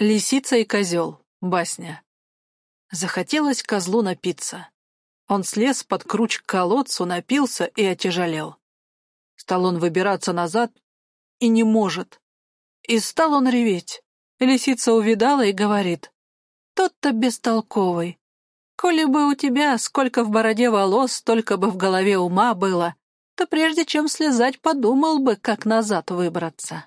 Лисица и козел. Басня. Захотелось козлу напиться. Он слез под круч к колодцу, напился и отяжелел. Стал он выбираться назад и не может. И стал он реветь. Лисица увидала и говорит. «Тот-то бестолковый. Коли бы у тебя сколько в бороде волос, столько бы в голове ума было, то прежде чем слезать, подумал бы, как назад выбраться».